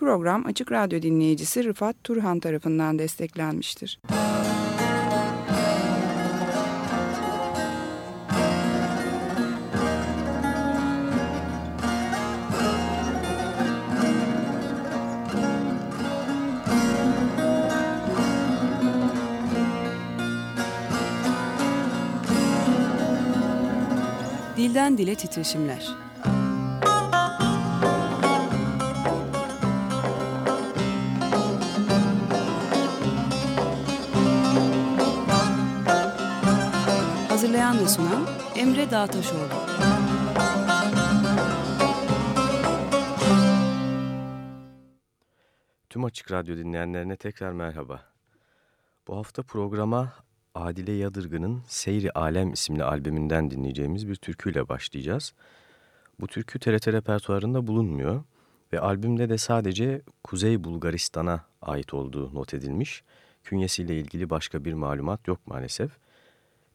program Açık Radyo dinleyicisi Rıfat Turhan tarafından desteklenmiştir. Dilden Dile Titreşimler Hazırlayan ve sunan Emre Dağtaşoğlu. Tüm Açık Radyo dinleyenlerine tekrar merhaba. Bu hafta programa Adile Yadırgın'ın Seyri Alem isimli albümünden dinleyeceğimiz bir türküyle başlayacağız. Bu türkü TRT repertuarında bulunmuyor ve albümde de sadece Kuzey Bulgaristan'a ait olduğu not edilmiş. Künyesiyle ilgili başka bir malumat yok maalesef.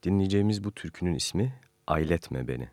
Dinleyeceğimiz bu türkünün ismi Ayletme Beni.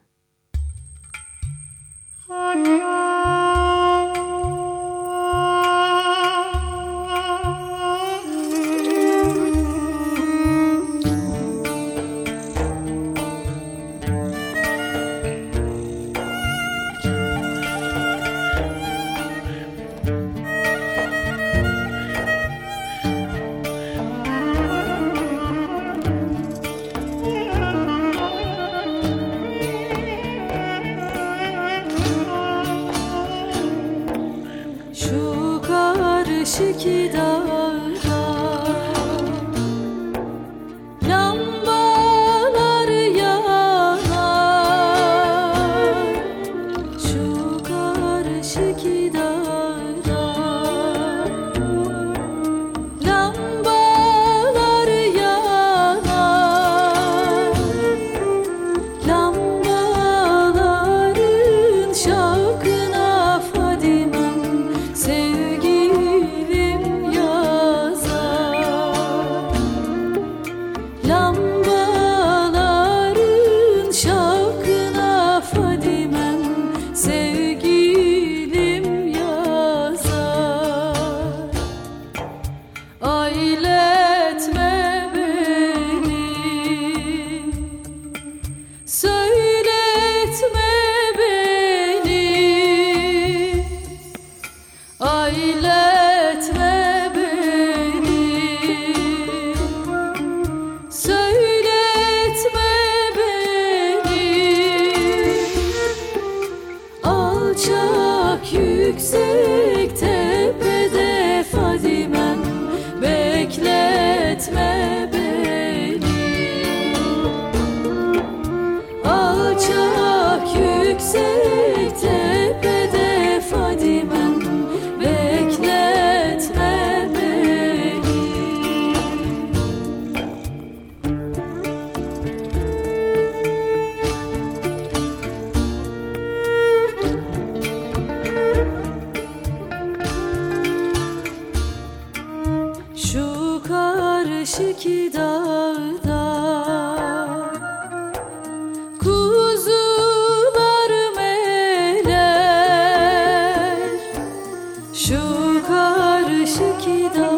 Ömürler bir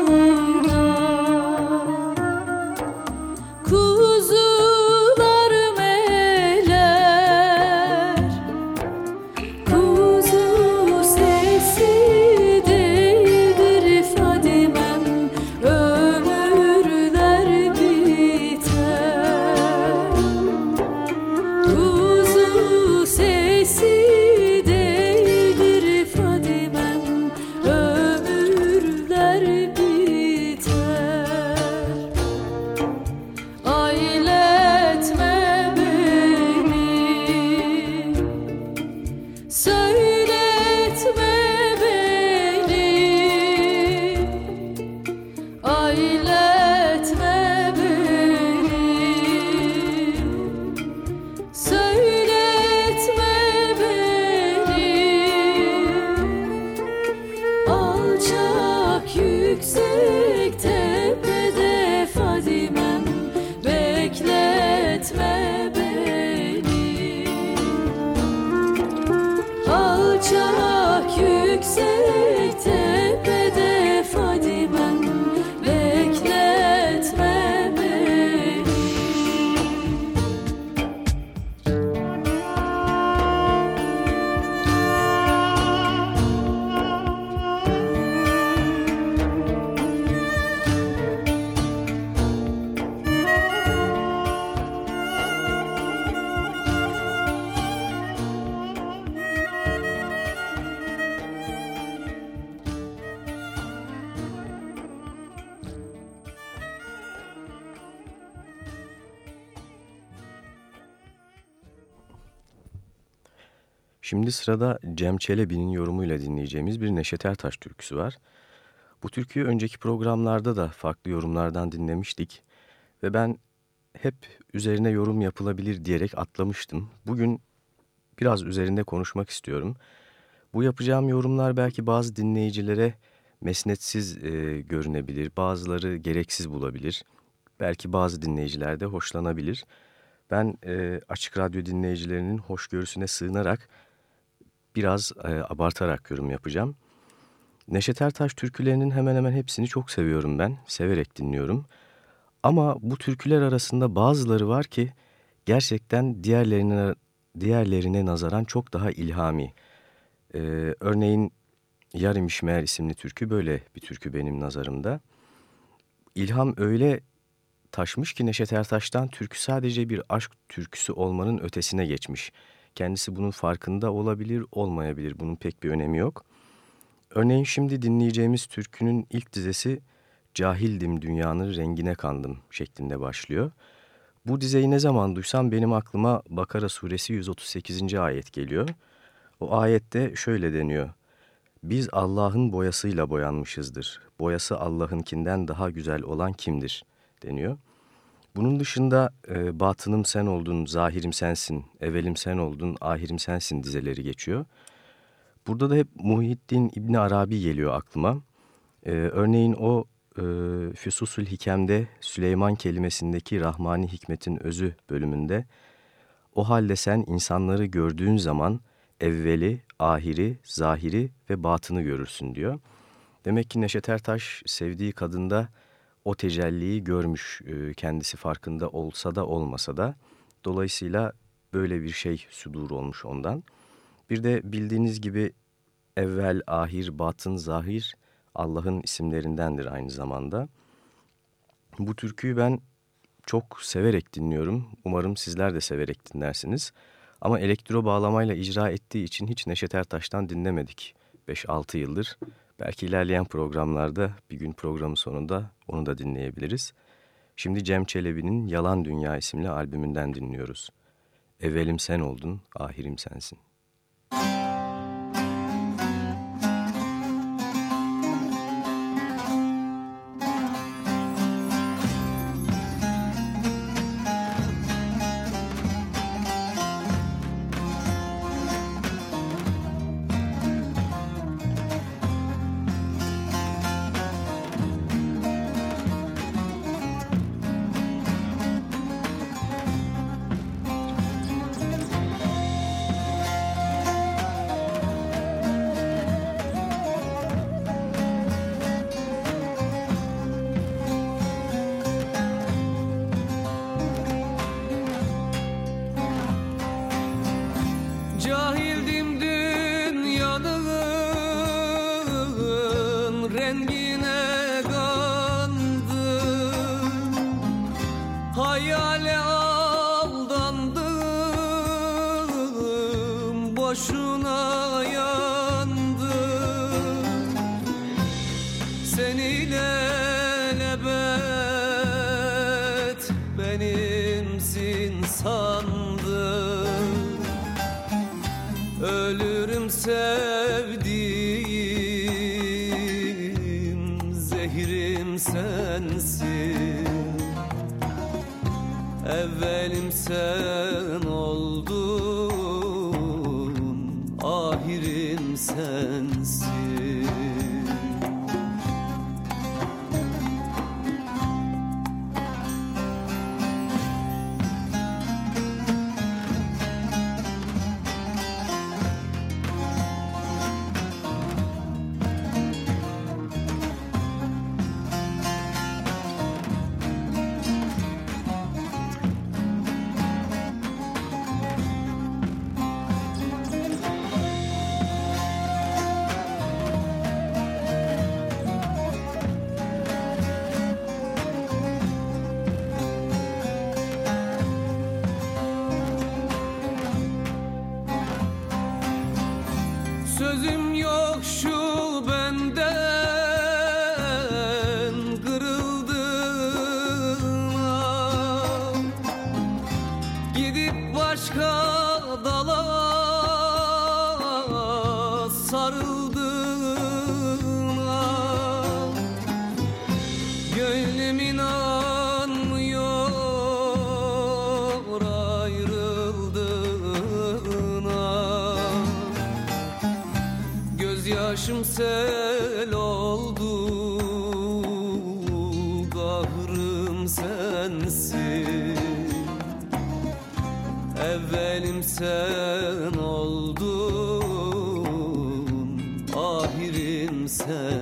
Şimdi sırada Cem Çelebi'nin yorumuyla dinleyeceğimiz bir Neşet Ertaş türküsü var. Bu türküyü önceki programlarda da farklı yorumlardan dinlemiştik ve ben hep üzerine yorum yapılabilir diyerek atlamıştım. Bugün biraz üzerinde konuşmak istiyorum. Bu yapacağım yorumlar belki bazı dinleyicilere mesnetsiz e, görünebilir, bazıları gereksiz bulabilir. Belki bazı dinleyiciler de hoşlanabilir. Ben e, Açık Radyo dinleyicilerinin hoşgörüsüne sığınarak biraz e, abartarak yorum yapacağım. Neşet Ertaş türkülerinin hemen hemen hepsini çok seviyorum ben, severek dinliyorum. Ama bu türküler arasında bazıları var ki gerçekten diğerlerine, diğerlerine nazaran çok daha ilhami. Ee, örneğin Yarim İşmeğer isimli türkü böyle bir türkü benim nazarımda. İlham öyle taşmış ki Neşet Ertaş'tan türkü sadece bir aşk türküsü olmanın ötesine geçmiş. Kendisi bunun farkında olabilir, olmayabilir. Bunun pek bir önemi yok. Örneğin şimdi dinleyeceğimiz türkünün ilk dizesi Cahildim dünyanın rengine kandım şeklinde başlıyor. Bu dizeyi ne zaman duysam benim aklıma Bakara suresi 138. ayet geliyor. O ayette şöyle deniyor. Biz Allah'ın boyasıyla boyanmışızdır. Boyası Allah'ınkinden daha güzel olan kimdir? deniyor. Bunun dışında e, batınım sen oldun, zahirim sensin, evelim sen oldun, ahirim sensin dizeleri geçiyor. Burada da hep Muhyiddin İbni Arabi geliyor aklıma. E, örneğin o e, Füsusül Hikem'de Süleyman kelimesindeki Rahmani Hikmet'in özü bölümünde o halde sen insanları gördüğün zaman evveli, ahiri, zahiri ve batını görürsün diyor. Demek ki Neşet Ertaş sevdiği kadında o tecelliyi görmüş e, kendisi farkında olsa da olmasa da. Dolayısıyla böyle bir şey sudur olmuş ondan. Bir de bildiğiniz gibi evvel, ahir, batın, zahir Allah'ın isimlerindendir aynı zamanda. Bu türküyü ben çok severek dinliyorum. Umarım sizler de severek dinlersiniz. Ama elektro bağlamayla icra ettiği için hiç Neşet Ertaş'tan dinlemedik 5-6 yıldır. Belki ilerleyen programlarda bir gün programın sonunda onu da dinleyebiliriz. Şimdi Cem Çelebi'nin Yalan Dünya isimli albümünden dinliyoruz. Evvelim sen oldun, ahirim sensin. yandı Ölürüm sevdiğim Zehrim sensin. Evvelim sensin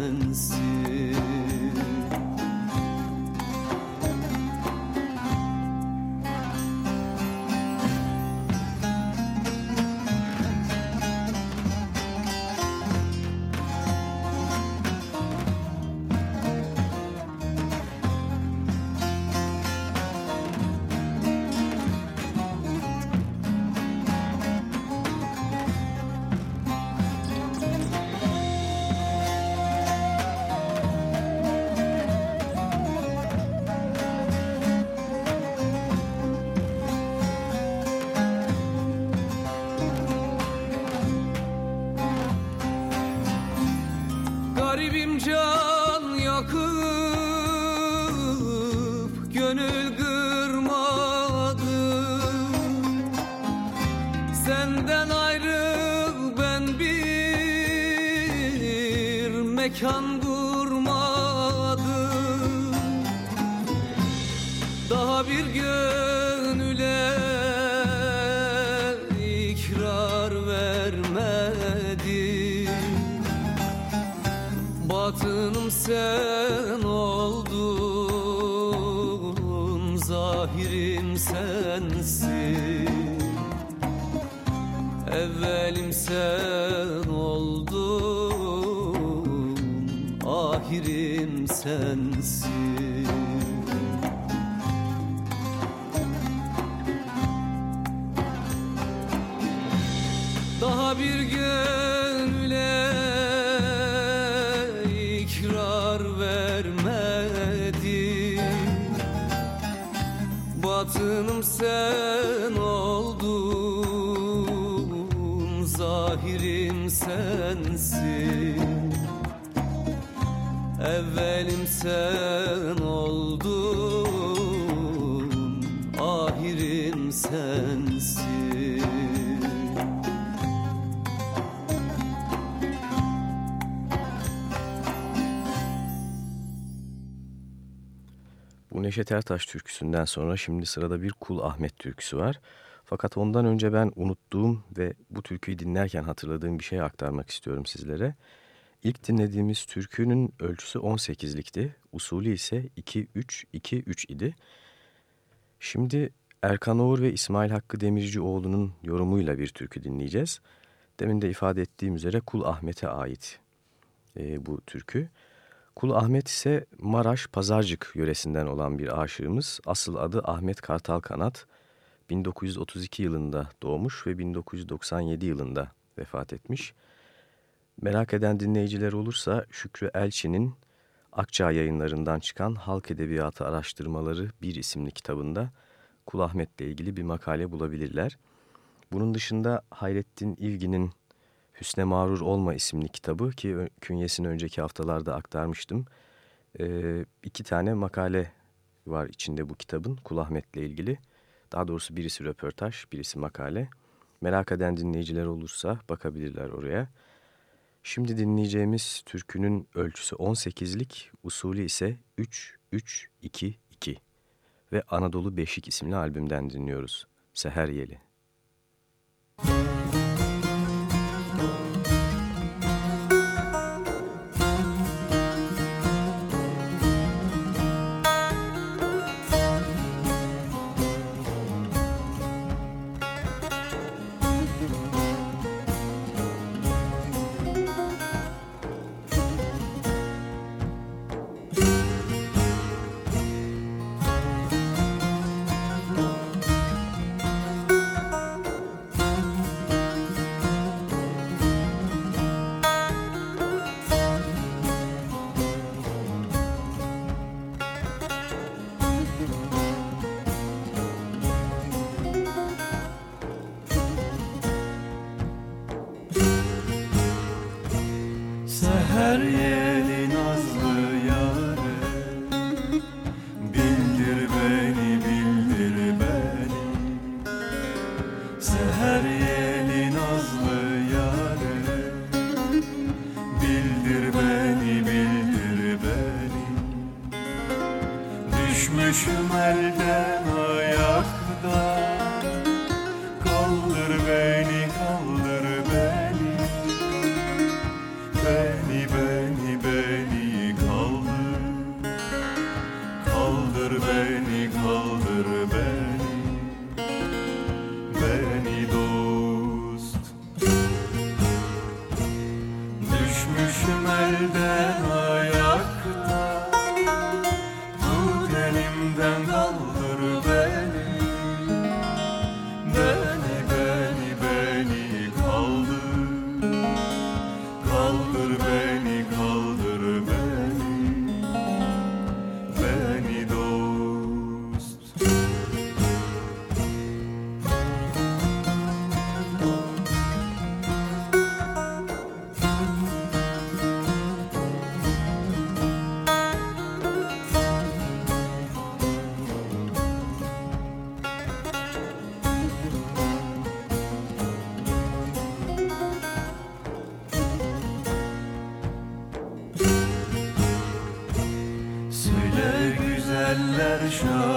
sensin sensin Evvelim sen oldun Ahirim sensin Bu Neşet Ertaş türküsünden sonra şimdi sırada bir Kul Ahmet türküsü var. Fakat ondan önce ben unuttuğum ve bu türküyü dinlerken hatırladığım bir şey aktarmak istiyorum sizlere. İlk dinlediğimiz türkünün ölçüsü 18'likti. Usulü ise 2-3-2-3 idi. Şimdi Erkan Oğur ve İsmail Hakkı Demircioğlu'nun yorumuyla bir türkü dinleyeceğiz. Demin de ifade ettiğim üzere Kul Ahmet'e ait e, bu türkü. Kul Ahmet ise Maraş Pazarcık yöresinden olan bir aşığımız. Asıl adı Ahmet Kartal Kanat. 1932 yılında doğmuş ve 1997 yılında vefat etmiş. Merak eden dinleyiciler olursa Şükrü Elçi'nin Akçağ yayınlarından çıkan Halk Edebiyatı Araştırmaları bir isimli kitabında Kul Ahmet'le ilgili bir makale bulabilirler. Bunun dışında Hayrettin İlgin'in Hüsne Mağrur Olma isimli kitabı ki künyesini önceki haftalarda aktarmıştım. Ee, iki tane makale var içinde bu kitabın Kul Ahmet'le ilgili. Daha doğrusu birisi röportaj, birisi makale. Merak eden dinleyiciler olursa bakabilirler oraya. Şimdi dinleyeceğimiz türkünün ölçüsü 18'lik, usulü ise 3-3-2-2 ve Anadolu Beşik isimli albümden dinliyoruz. Seher Yeli. Seher show.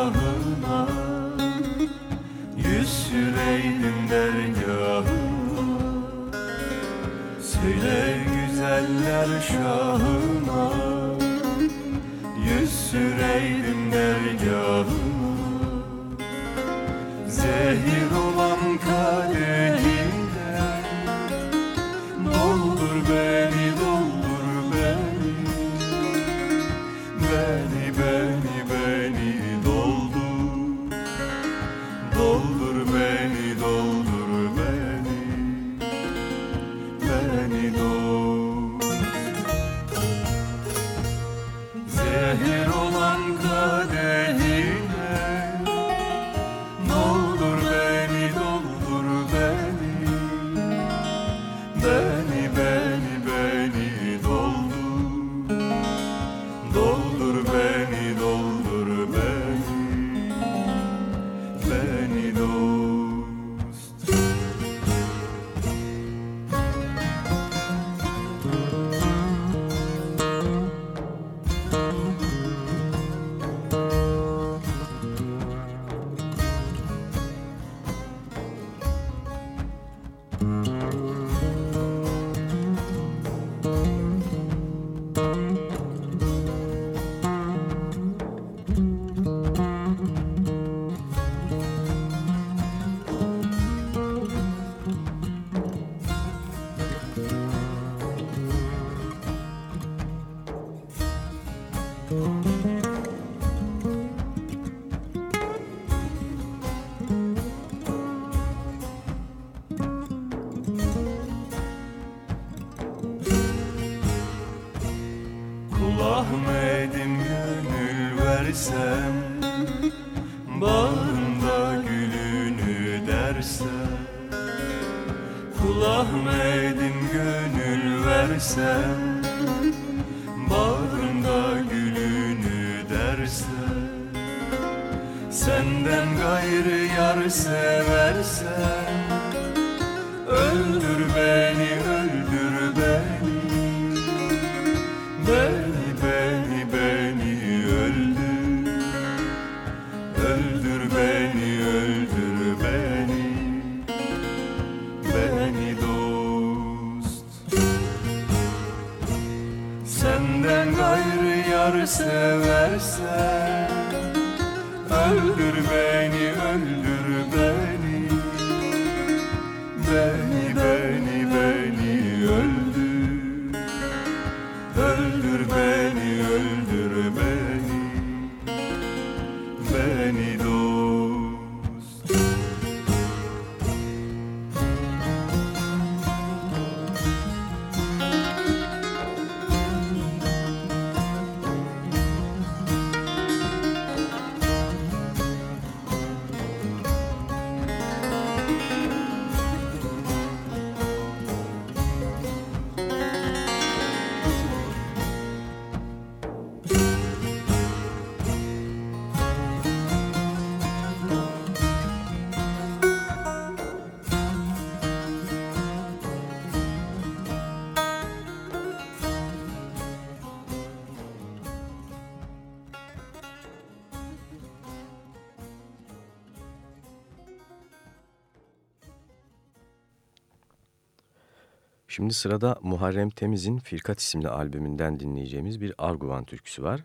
Şimdi sırada Muharrem Temiz'in Firkat isimli albümünden dinleyeceğimiz bir Arguvan türküsü var.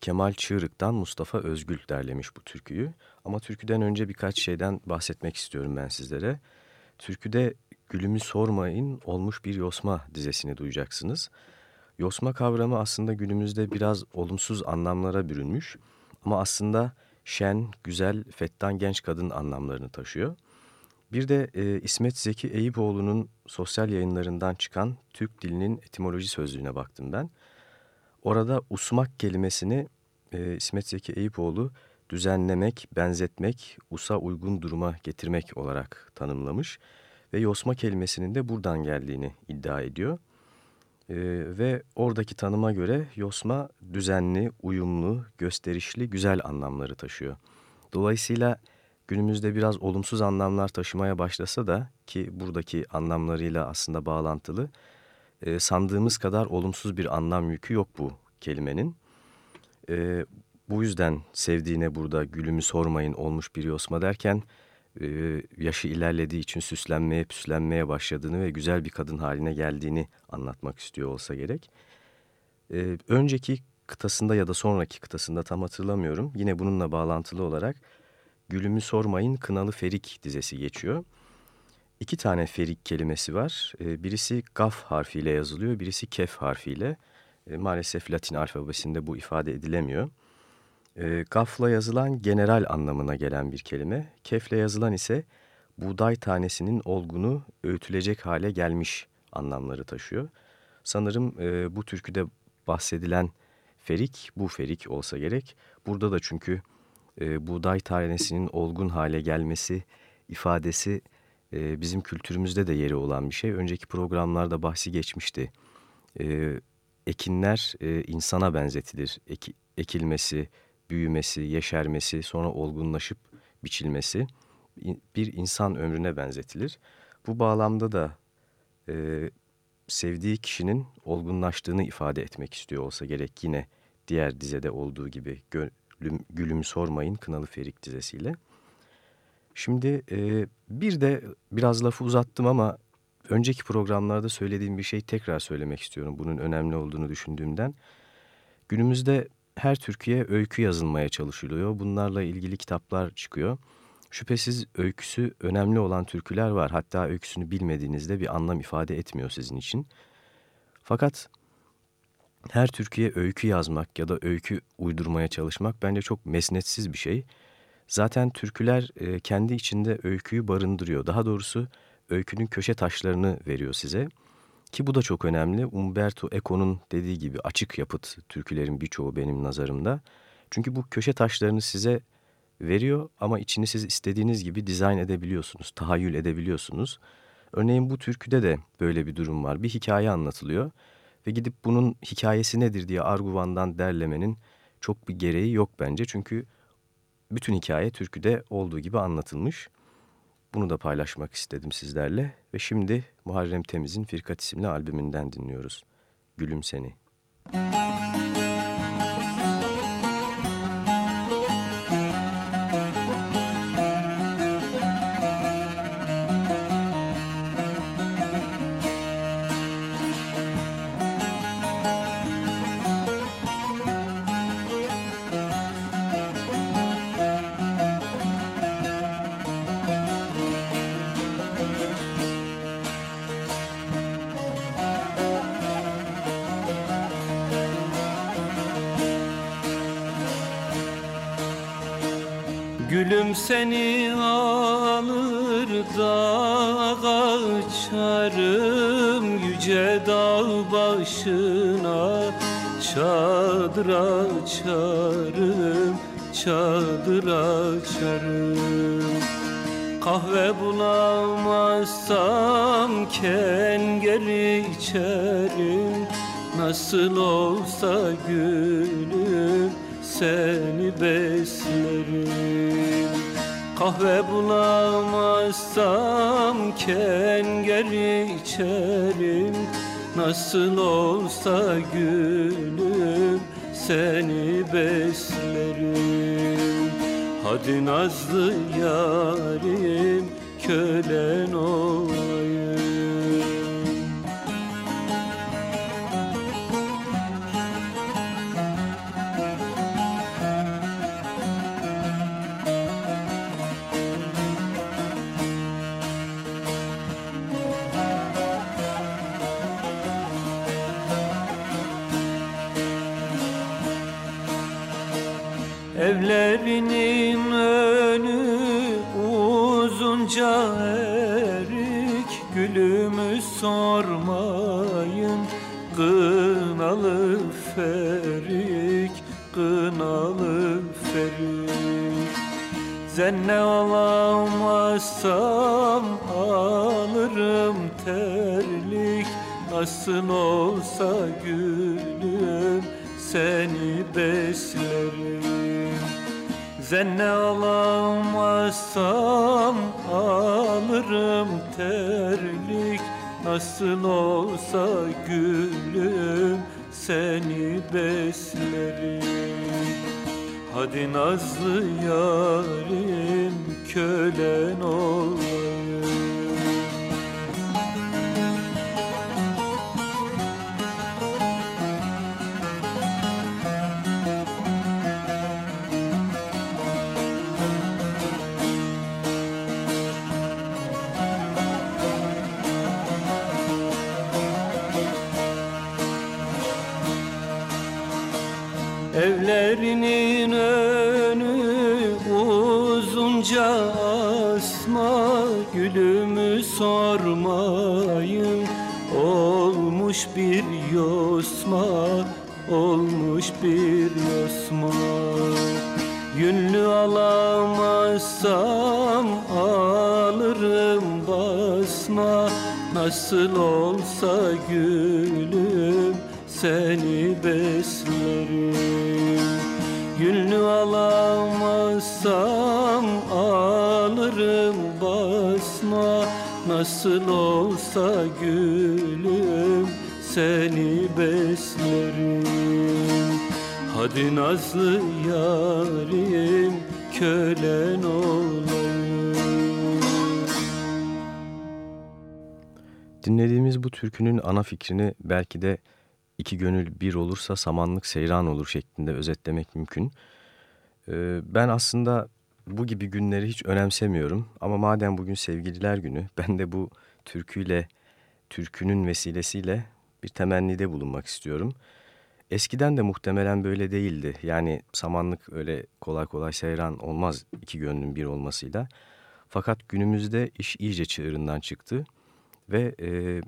Kemal Çığırık'tan Mustafa Özgül derlemiş bu türküyü. Ama türküden önce birkaç şeyden bahsetmek istiyorum ben sizlere. Türküde Gülümü Sormayın olmuş bir yosma dizesini duyacaksınız. Yosma kavramı aslında günümüzde biraz olumsuz anlamlara bürünmüş. Ama aslında şen, güzel, fettan genç kadın anlamlarını taşıyor. Bir de e, İsmet Zeki Eyüboğlu'nun sosyal yayınlarından çıkan Türk dilinin etimoloji sözlüğüne baktım ben. Orada usmak kelimesini e, İsmet Zeki Eyüpoğlu düzenlemek, benzetmek, usa uygun duruma getirmek olarak tanımlamış. Ve yosma kelimesinin de buradan geldiğini iddia ediyor. E, ve oradaki tanıma göre yosma düzenli, uyumlu, gösterişli, güzel anlamları taşıyor. Dolayısıyla günümüzde biraz olumsuz anlamlar taşımaya başlasa da ki buradaki anlamlarıyla aslında bağlantılı e, sandığımız kadar olumsuz bir anlam yükü yok bu kelimenin. E, bu yüzden sevdiğine burada gülümü sormayın olmuş bir yosma derken e, yaşı ilerlediği için süslenmeye püslenmeye başladığını ve güzel bir kadın haline geldiğini anlatmak istiyor olsa gerek. E, önceki kıtasında ya da sonraki kıtasında tam hatırlamıyorum. Yine bununla bağlantılı olarak Gülümü Sormayın Kınalı Ferik dizesi geçiyor. İki tane ferik kelimesi var. E, birisi gaf harfiyle yazılıyor, birisi kef harfiyle. E, maalesef Latin alfabesinde bu ifade edilemiyor. E, gafla yazılan general anlamına gelen bir kelime. Kefle yazılan ise buğday tanesinin olgunu öğütülecek hale gelmiş anlamları taşıyor. Sanırım e, bu türküde bahsedilen ferik bu ferik olsa gerek. Burada da çünkü e, buğday tanesinin olgun hale gelmesi ifadesi e, bizim kültürümüzde de yeri olan bir şey. Önceki programlarda bahsi geçmişti. E, ekinler e, insana benzetilir. Eki, ekilmesi, büyümesi, yeşermesi, sonra olgunlaşıp biçilmesi bir insan ömrüne benzetilir. Bu bağlamda da e, sevdiği kişinin olgunlaştığını ifade etmek istiyor olsa gerek yine diğer dizede olduğu gibi Gülüm, Sormayın Kınalı Ferik dizesiyle. Şimdi e, bir de biraz lafı uzattım ama önceki programlarda söylediğim bir şey tekrar söylemek istiyorum. Bunun önemli olduğunu düşündüğümden. Günümüzde her Türkiye öykü yazılmaya çalışılıyor. Bunlarla ilgili kitaplar çıkıyor. Şüphesiz öyküsü önemli olan türküler var. Hatta öyküsünü bilmediğinizde bir anlam ifade etmiyor sizin için. Fakat her Türkiye öykü yazmak ya da öykü uydurmaya çalışmak bence çok mesnetsiz bir şey. Zaten türküler e, kendi içinde öyküyü barındırıyor. Daha doğrusu öykünün köşe taşlarını veriyor size. Ki bu da çok önemli. Umberto Eco'nun dediği gibi açık yapıt türkülerin birçoğu benim nazarımda. Çünkü bu köşe taşlarını size veriyor ama içini siz istediğiniz gibi dizayn edebiliyorsunuz, tahayyül edebiliyorsunuz. Örneğin bu türküde de böyle bir durum var. Bir hikaye anlatılıyor ve gidip bunun hikayesi nedir diye Arguvan'dan derlemenin çok bir gereği yok bence. Çünkü bütün hikaye türküde olduğu gibi anlatılmış. Bunu da paylaşmak istedim sizlerle ve şimdi Muharrem Temiz'in Firkat isimli albümünden dinliyoruz. Gülüm Seni. Müzik Nasıl olsa gülüm seni beslerim. Kahve bulamazsam kengel içerim. Nasıl olsa gülüm seni beslerim. Hadi nazlı yarim kölen olayım Evlerinin önü uzunca erik. Gülümü sormayın Kınalı ferik Kınalı ferik. Zenne alamazsam alırım terlik. Nasıl olsa gülüm seni beslerim Zenne alamazsam alırım terlik. Nasıl olsa gülüm seni beslerim. Hadi nazlı yarim kölen olayım bir yosma Olmuş bir yosma. Yünlü alamazsam alırım basma. Nasıl olsa gülüm seni beslerim. Yünlü alamazsam alırım basma. Nasıl olsa gülüm seni beslerim Hadi nazlı yarim kölen olayım Dinlediğimiz bu türkünün ana fikrini belki de iki gönül bir olursa samanlık seyran olur şeklinde özetlemek mümkün. Ee, ben aslında bu gibi günleri hiç önemsemiyorum ama madem bugün sevgililer günü ben de bu türküyle, türkünün vesilesiyle bir temennide bulunmak istiyorum. Eskiden de muhtemelen böyle değildi. Yani samanlık öyle kolay kolay seyran olmaz iki gönlün bir olmasıyla. Fakat günümüzde iş iyice çığırından çıktı ve e,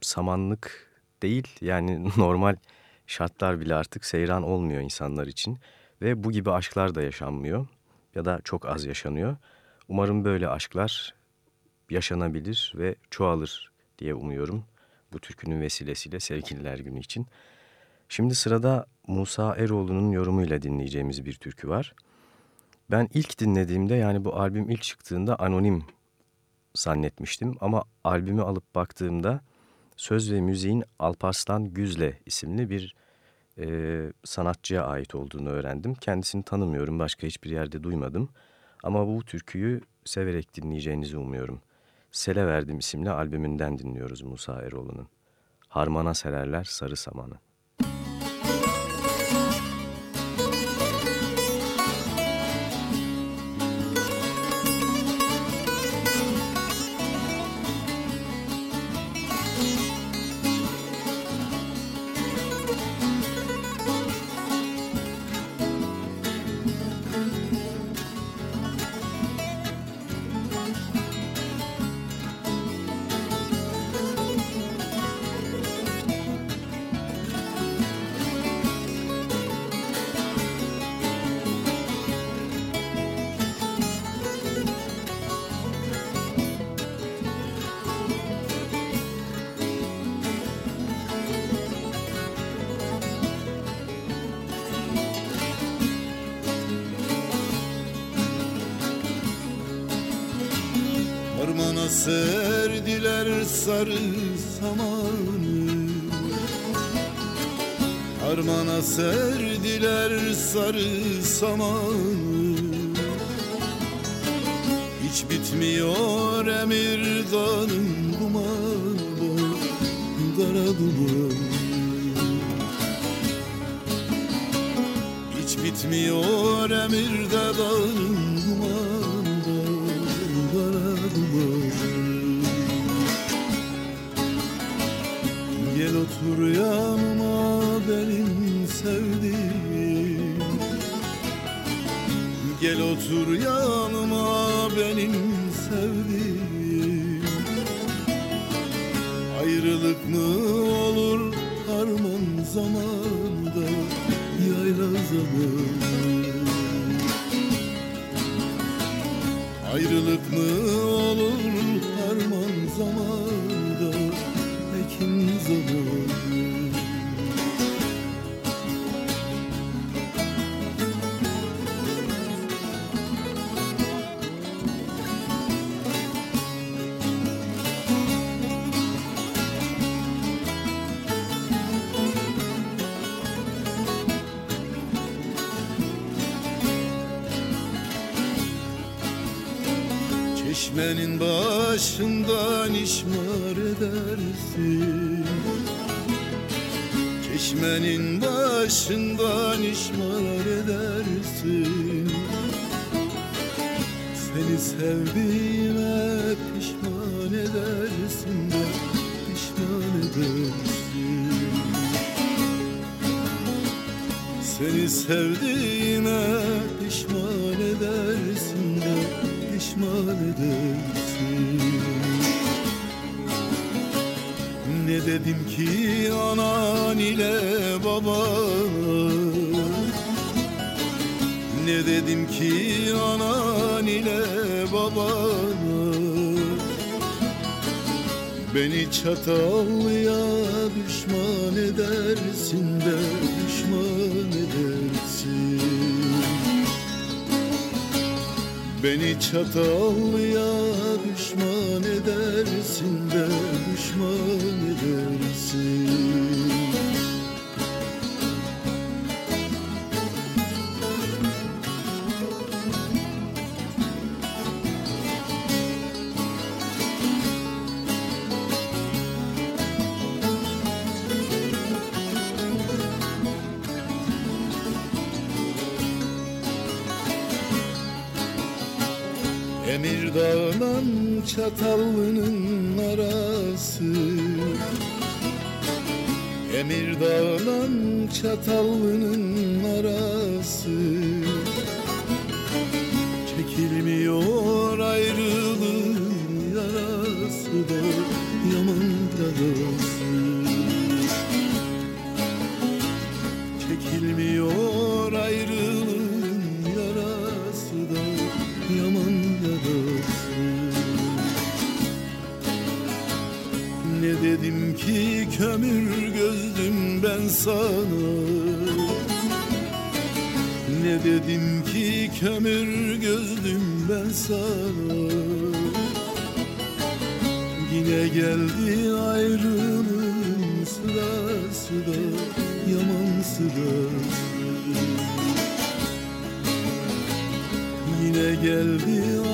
samanlık değil yani normal şartlar bile artık seyran olmuyor insanlar için ve bu gibi aşklar da yaşanmıyor ya da çok az yaşanıyor. Umarım böyle aşklar yaşanabilir ve çoğalır diye umuyorum bu türkünün vesilesiyle sevgililer günü için. Şimdi sırada Musa Eroğlu'nun yorumuyla dinleyeceğimiz bir türkü var. Ben ilk dinlediğimde yani bu albüm ilk çıktığında anonim zannetmiştim ama albümü alıp baktığımda söz ve müziğin Alparslan Güzle isimli bir e, sanatçıya ait olduğunu öğrendim. Kendisini tanımıyorum, başka hiçbir yerde duymadım. Ama bu türküyü severek dinleyeceğinizi umuyorum. Sele Verdim isimli albümünden dinliyoruz Musa Eroğlu'nun. Harmana sererler sarı samanı. Serdiler sarı samanı. Harmana serdiler sarı samanı. Hiç bitmiyor emirdanın dumanı Kara dumanı. Hiç bitmiyor emirde dağın başından işmar edersin Çeşmenin başından işmar edersin Seni sevdiğime pişman edersin de pişman edersin. Seni sevdiğime Beni çatallıya düşman edersin de düşman edersin. Beni çatallıya Emir Dağı'nın Çatallı'nın arası. Emir Dağı'nın Çatallı'nın arası. Çekilmiyor ayrılığın yarası da yaman yarası Çekilmiyor kömür gözlüm ben sana. Ne dedim ki kömür gözlüm ben sana? Yine geldi ayrılığın sırası da yaman sırası Yine geldi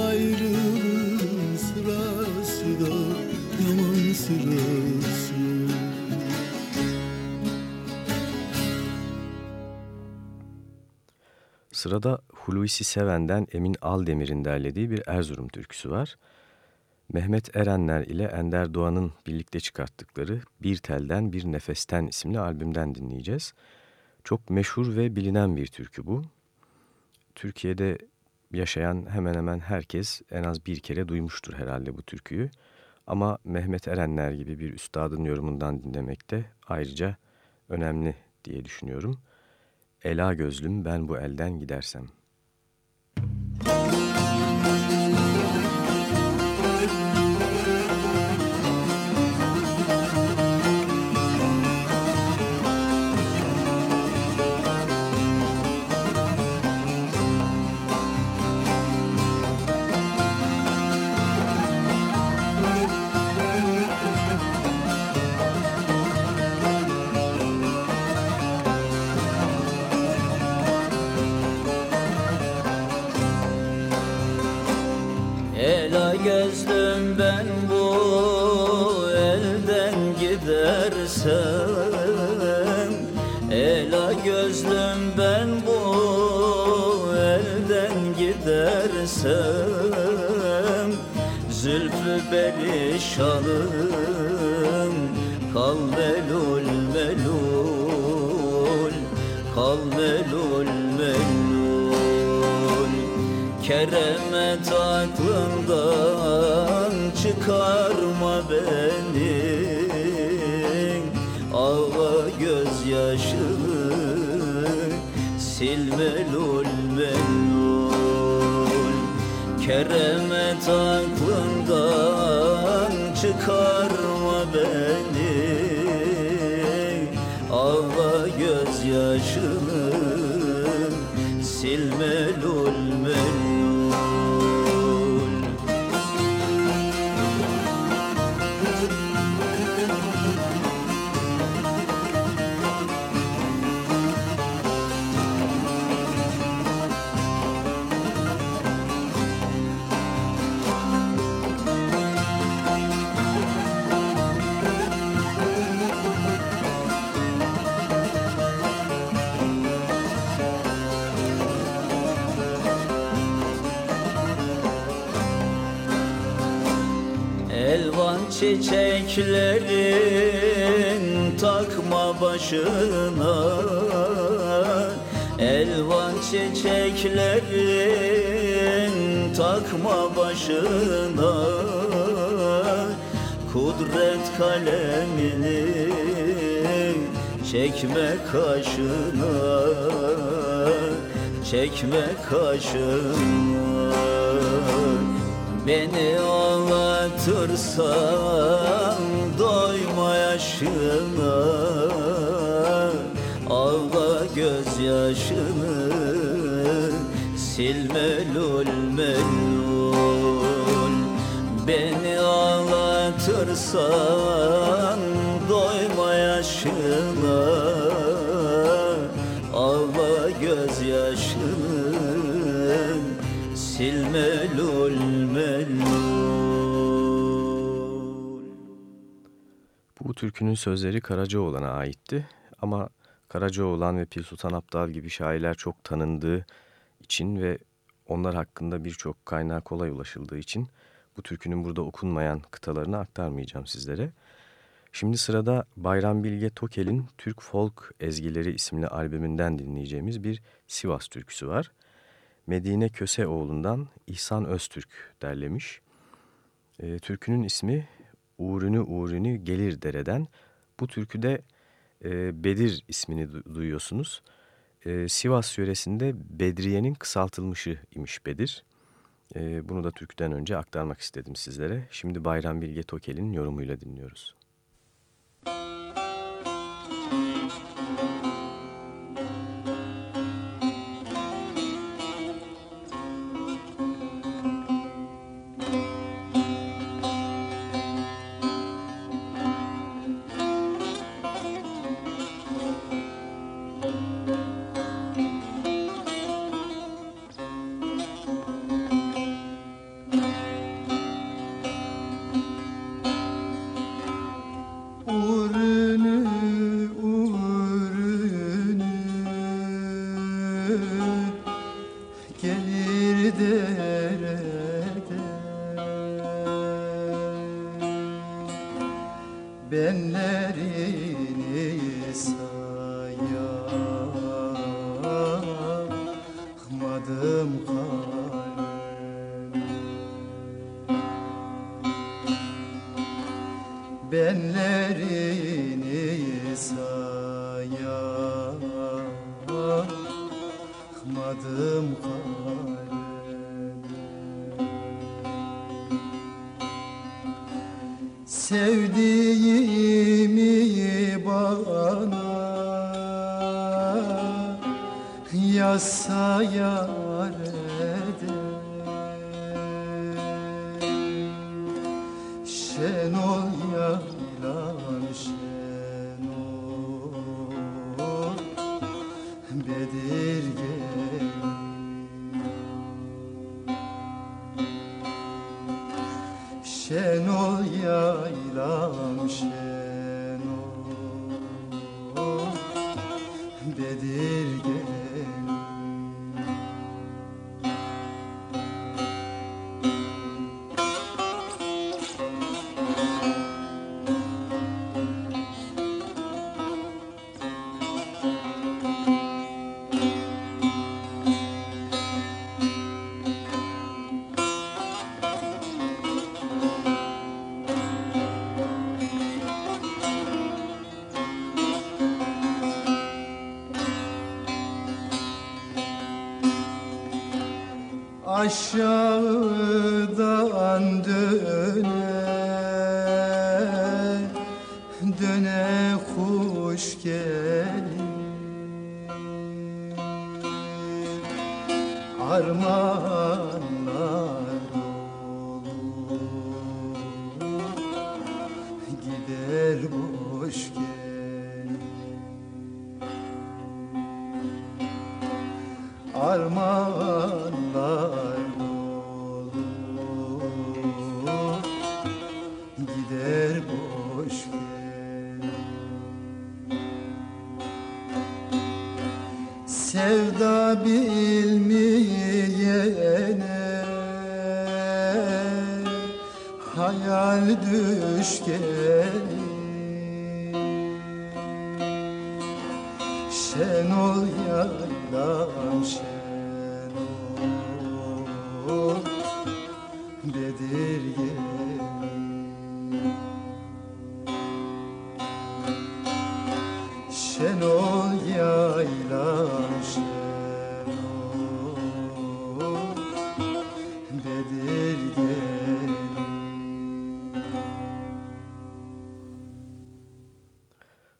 Sırada Hulusi Seven'den Emin Aldemir'in derlediği bir Erzurum türküsü var. Mehmet Erenler ile Ender Doğan'ın birlikte çıkarttıkları Bir Telden Bir Nefesten isimli albümden dinleyeceğiz. Çok meşhur ve bilinen bir türkü bu. Türkiye'de yaşayan hemen hemen herkes en az bir kere duymuştur herhalde bu türküyü. Ama Mehmet Erenler gibi bir üstadın yorumundan dinlemek de ayrıca önemli diye düşünüyorum. Ela gözlüm ben bu elden gidersem. time. Çiçeklerin takma başına. Elvan çiçeklerin takma başına. Kudret kalemini çekme kaşına. Çekme kaşına. Beni ağlatırsan doyma yaşına Ağla gözyaşını silme lul melul Beni ağlatırsan türkünün sözleri Karacaoğlan'a aitti ama Karacaoğlan ve Pir Sultan Abdal gibi şairler çok tanındığı için ve onlar hakkında birçok kaynağa kolay ulaşıldığı için bu türkünün burada okunmayan kıtalarını aktarmayacağım sizlere. Şimdi sırada Bayram Bilge Tokel'in Türk Folk Ezgileri isimli albümünden dinleyeceğimiz bir Sivas türküsü var. Medine Köseoğlu'ndan İhsan Öztürk derlemiş. E, türkünün ismi Uğrünü Uğrünü Gelir Dereden. Bu türküde e, Bedir ismini du duyuyorsunuz. E, Sivas yöresinde Bedriye'nin kısaltılmışı imiş Bedir. E, bunu da türküden önce aktarmak istedim sizlere. Şimdi Bayram Bilge Tokel'in yorumuyla dinliyoruz. Bedir gel show.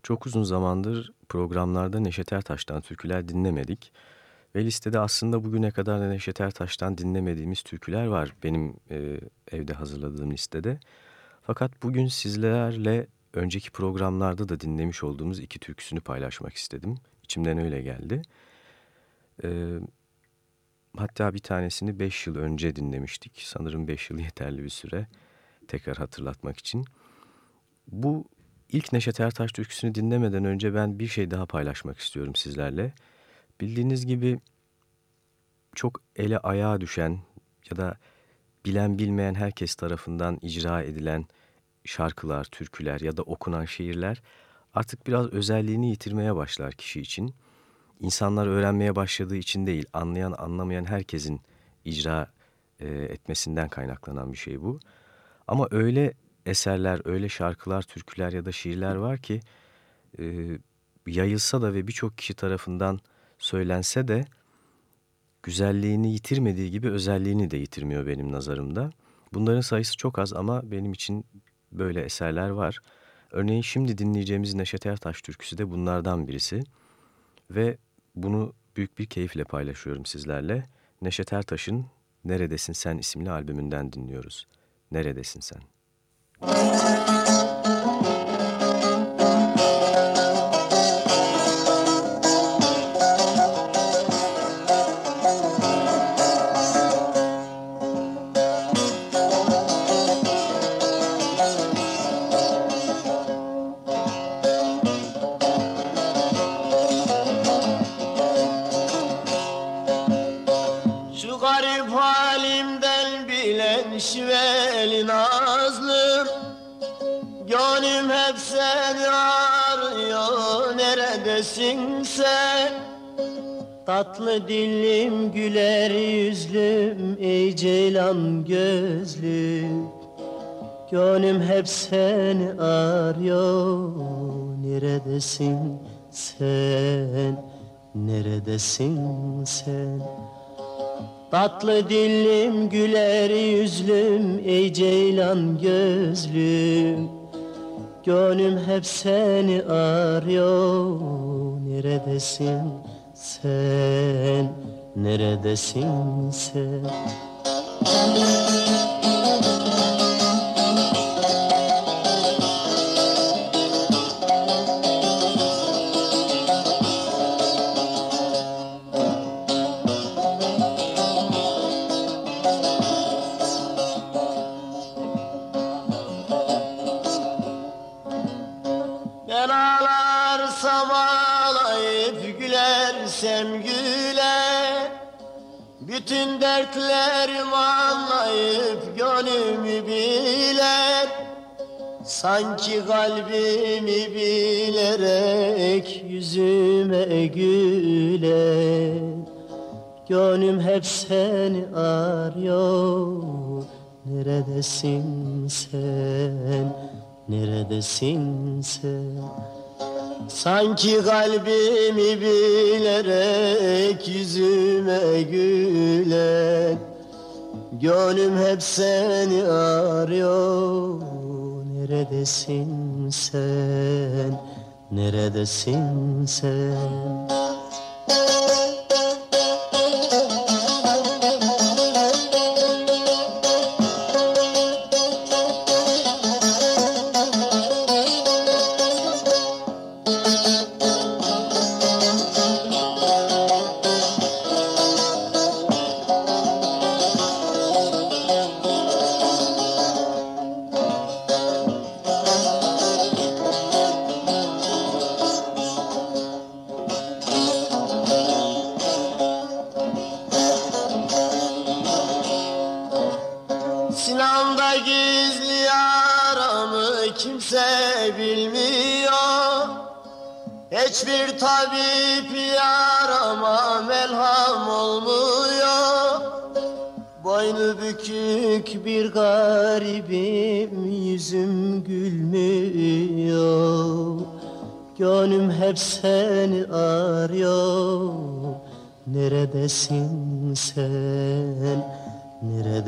Çok uzun zamandır programlarda Neşet Ertaş'tan türküler dinlemedik. Ve listede aslında bugüne kadar da Neşet Ertaş'tan dinlemediğimiz türküler var benim e, evde hazırladığım listede. Fakat bugün sizlerle önceki programlarda da dinlemiş olduğumuz iki türküsünü paylaşmak istedim. İçimden öyle geldi. E, hatta bir tanesini 5 yıl önce dinlemiştik. Sanırım 5 yıl yeterli bir süre tekrar hatırlatmak için. Bu ilk Neşet Ertaş türküsünü dinlemeden önce ben bir şey daha paylaşmak istiyorum sizlerle. Bildiğiniz gibi çok ele ayağa düşen ya da bilen bilmeyen herkes tarafından icra edilen şarkılar, türküler ya da okunan şiirler artık biraz özelliğini yitirmeye başlar kişi için. İnsanlar öğrenmeye başladığı için değil, anlayan anlamayan herkesin icra e, etmesinden kaynaklanan bir şey bu. Ama öyle eserler, öyle şarkılar, türküler ya da şiirler var ki e, yayılsa da ve birçok kişi tarafından söylense de güzelliğini yitirmediği gibi özelliğini de yitirmiyor benim nazarımda. Bunların sayısı çok az ama benim için böyle eserler var. Örneğin şimdi dinleyeceğimiz Neşet Ertaş türküsü de bunlardan birisi. Ve bunu büyük bir keyifle paylaşıyorum sizlerle. Neşet Ertaş'ın Neredesin Sen isimli albümünden dinliyoruz. Neredesin Sen? Şu garip halimden bilen şiveli sen Tatlı dillim güler yüzlüm ey ceylan gözlüm. Gönlüm hep seni arıyor Neredesin sen Neredesin sen? Tatlı dillim güler yüzlüm ey ceylan gözlüm. Gönlüm hep seni arıyor Neredesin sen? Neredesin sen Bütün dertlerimi anlayıp gönlümü biler. Sanki kalbimi bilerek yüzüme güler. Gönlüm hep seni arıyor. Neredesin sen? Neredesin sen Sanki kalbimi bilerek yüzüme gülen Gönlüm hep seni arıyor. Neredesin sen? Neredesin sen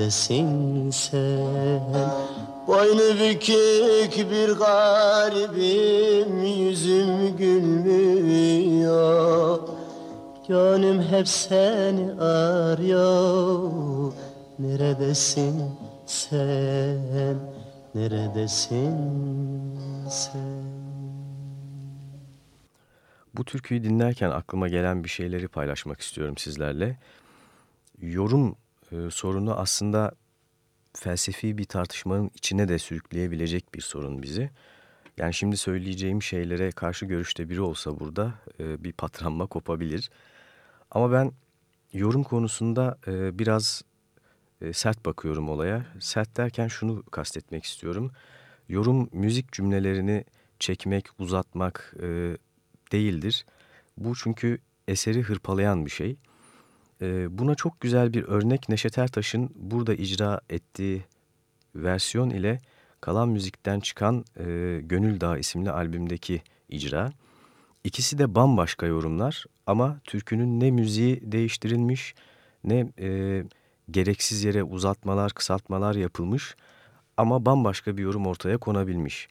neredesin sen? Boynu bükük bir garibim Yüzüm gülmüyor. Gönlüm hep seni arıyor. Neredesin sen? Neredesin sen? Bu türküyü dinlerken aklıma gelen bir şeyleri paylaşmak istiyorum sizlerle. Yorum e, sorunu aslında felsefi bir tartışmanın içine de sürükleyebilecek bir sorun bizi. Yani şimdi söyleyeceğim şeylere karşı görüşte biri olsa burada e, bir patranma kopabilir. Ama ben yorum konusunda e, biraz e, sert bakıyorum olaya. Sert derken şunu kastetmek istiyorum. Yorum müzik cümlelerini çekmek, uzatmak e, değildir. Bu çünkü eseri hırpalayan bir şey. E, buna çok güzel bir örnek Neşet Ertaş'ın burada icra ettiği versiyon ile Kalan Müzik'ten çıkan e, Gönül Dağı isimli albümdeki icra. İkisi de bambaşka yorumlar ama türkünün ne müziği değiştirilmiş ne e, gereksiz yere uzatmalar, kısaltmalar yapılmış ama bambaşka bir yorum ortaya konabilmiş.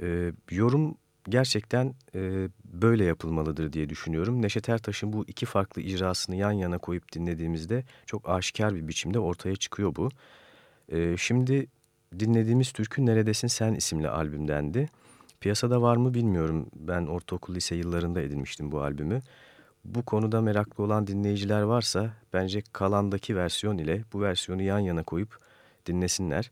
E, yorum gerçekten e, böyle yapılmalıdır diye düşünüyorum. Neşet Ertaş'ın bu iki farklı icrasını yan yana koyup dinlediğimizde çok aşikar bir biçimde ortaya çıkıyor bu. E, şimdi dinlediğimiz türkü Neredesin Sen isimli albümdendi. Piyasada var mı bilmiyorum. Ben ortaokul lise yıllarında edinmiştim bu albümü. Bu konuda meraklı olan dinleyiciler varsa bence kalandaki versiyon ile bu versiyonu yan yana koyup dinlesinler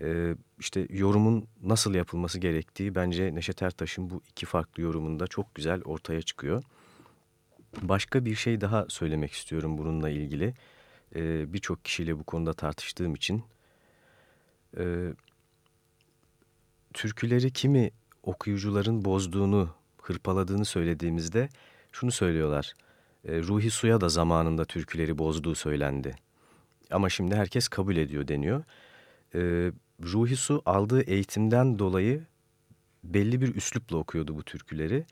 e, işte yorumun nasıl yapılması gerektiği bence Neşet Ertaş'ın bu iki farklı yorumunda çok güzel ortaya çıkıyor. Başka bir şey daha söylemek istiyorum bununla ilgili. E, Birçok kişiyle bu konuda tartıştığım için. E, türküleri kimi okuyucuların bozduğunu, hırpaladığını söylediğimizde şunu söylüyorlar. Ruhi Suya da zamanında türküleri bozduğu söylendi. Ama şimdi herkes kabul ediyor deniyor. E, Ruhi Su aldığı eğitimden dolayı belli bir üslupla okuyordu bu türküleri.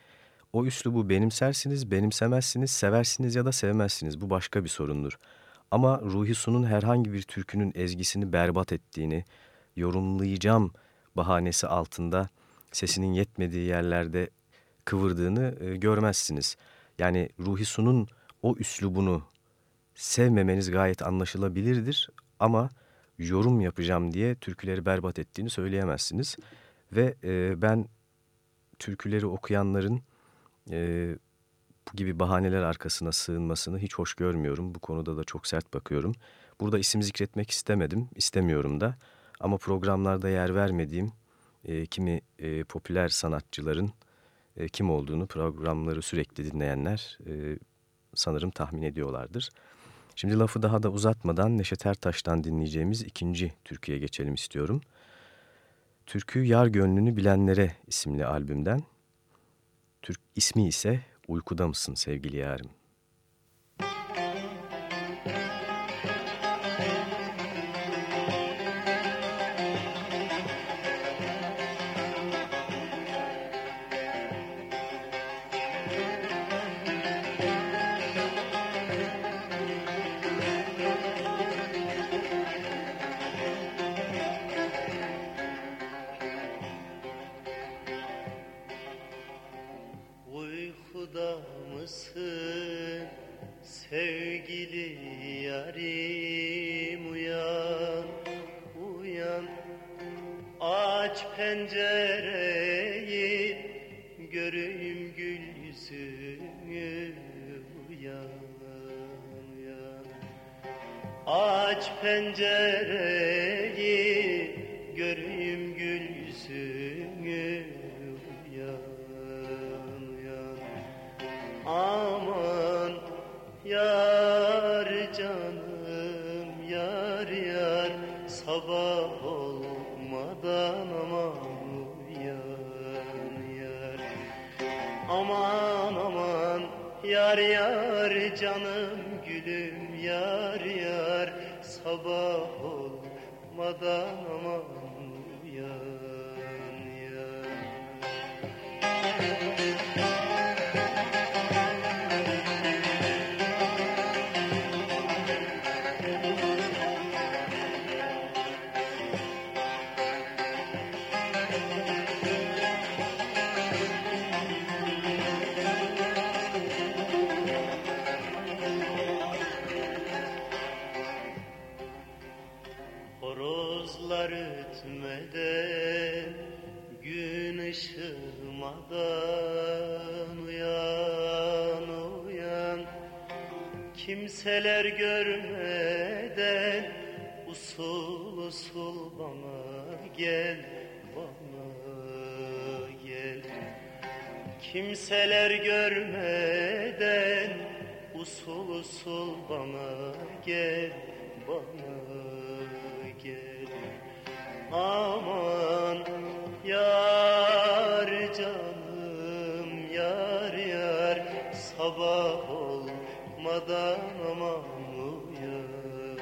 O üslubu benimsersiniz, benimsemezsiniz, seversiniz ya da sevmezsiniz. Bu başka bir sorundur. Ama Ruhi Su'nun herhangi bir türkünün ezgisini berbat ettiğini, yorumlayacağım bahanesi altında sesinin yetmediği yerlerde kıvırdığını e, görmezsiniz. Yani Ruhi Su'nun o üslubunu sevmemeniz gayet anlaşılabilirdir ama yorum yapacağım diye türküleri berbat ettiğini söyleyemezsiniz. Ve e, ben türküleri okuyanların e, bu gibi bahaneler arkasına sığınmasını hiç hoş görmüyorum. Bu konuda da çok sert bakıyorum. Burada isim zikretmek istemedim, istemiyorum da. Ama programlarda yer vermediğim e, kimi e, popüler sanatçıların e, kim olduğunu programları sürekli dinleyenler e, sanırım tahmin ediyorlardır. Şimdi lafı daha da uzatmadan Neşet Ertaş'tan dinleyeceğimiz ikinci türküye geçelim istiyorum. Türkü Yar Gönlünü Bilenlere isimli albümden. Türk ismi ise Uykuda mısın sevgili yarim? Aman aman yar yar canım gülüm yar yar. Sabah olmadan Kimseler görmeden Usul usul bana gel Bana gel. Aman yar canım yar yar Sabah olmadan aman uyan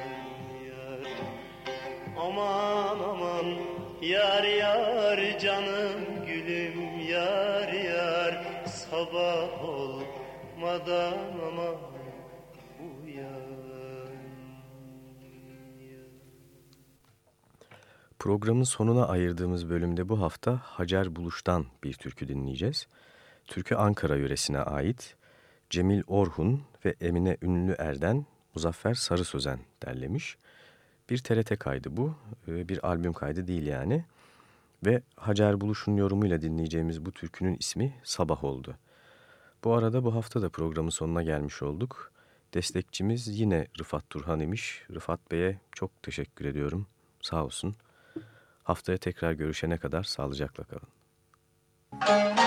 yar. Aman aman yar yar Sabah olmadan aman Programın sonuna ayırdığımız bölümde bu hafta Hacer Buluş'tan bir türkü dinleyeceğiz. Türkü Ankara yöresine ait Cemil Orhun ve Emine Ünlü Erden Muzaffer Sarı Sözen derlemiş. Bir TRT kaydı bu, e, bir albüm kaydı değil yani. Ve Hacer Buluş'un yorumuyla dinleyeceğimiz bu türkünün ismi Sabah oldu. Bu arada bu hafta da programın sonuna gelmiş olduk. Destekçimiz yine Rıfat Turhan imiş. Rıfat Bey'e çok teşekkür ediyorum. Sağ olsun. Haftaya tekrar görüşene kadar sağlıcakla kalın. Sabah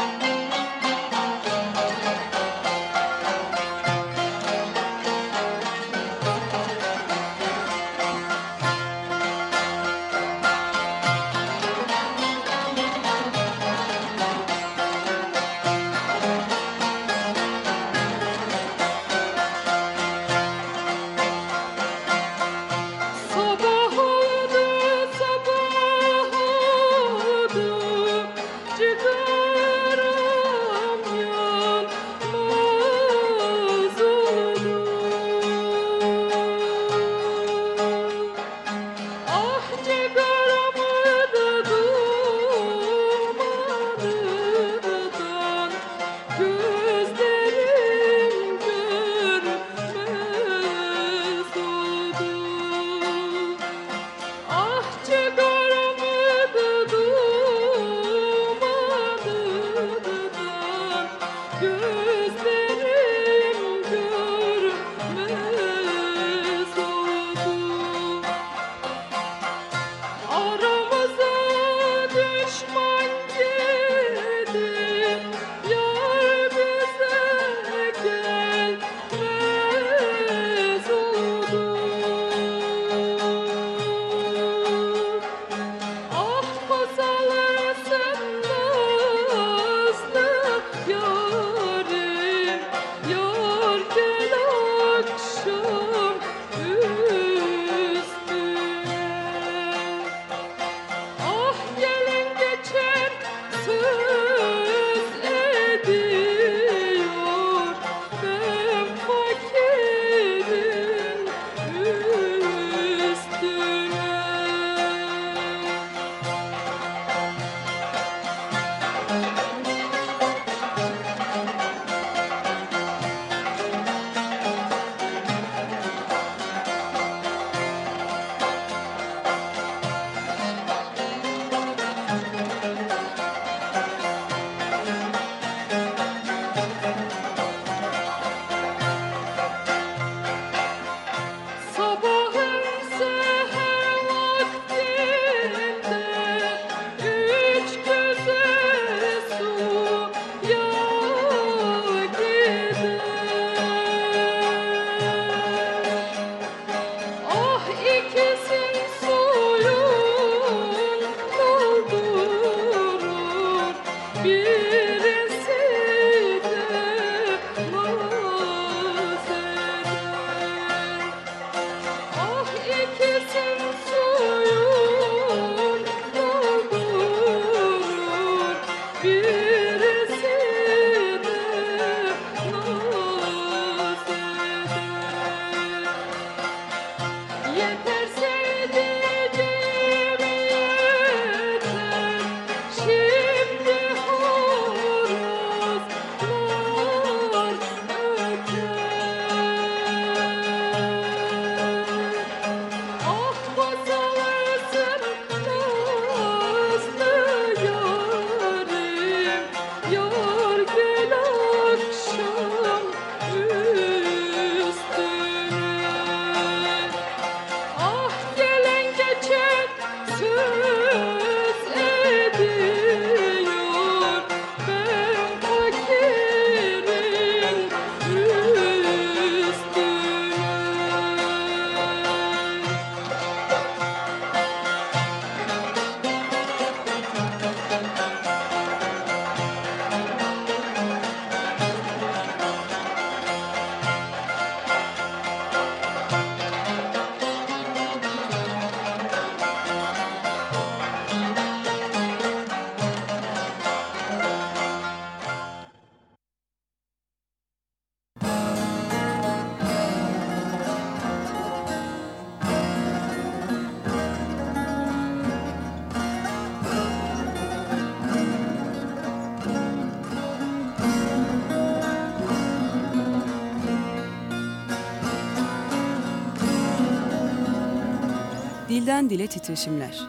Dilden dile titreşimler.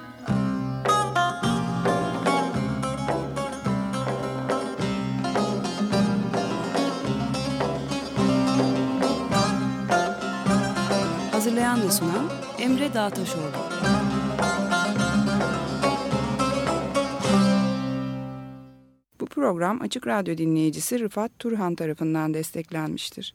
Hazırlayan ve sunan Emre Dağtaşoğlu. Bu program Açık Radyo dinleyicisi Rıfat Turhan tarafından desteklenmiştir.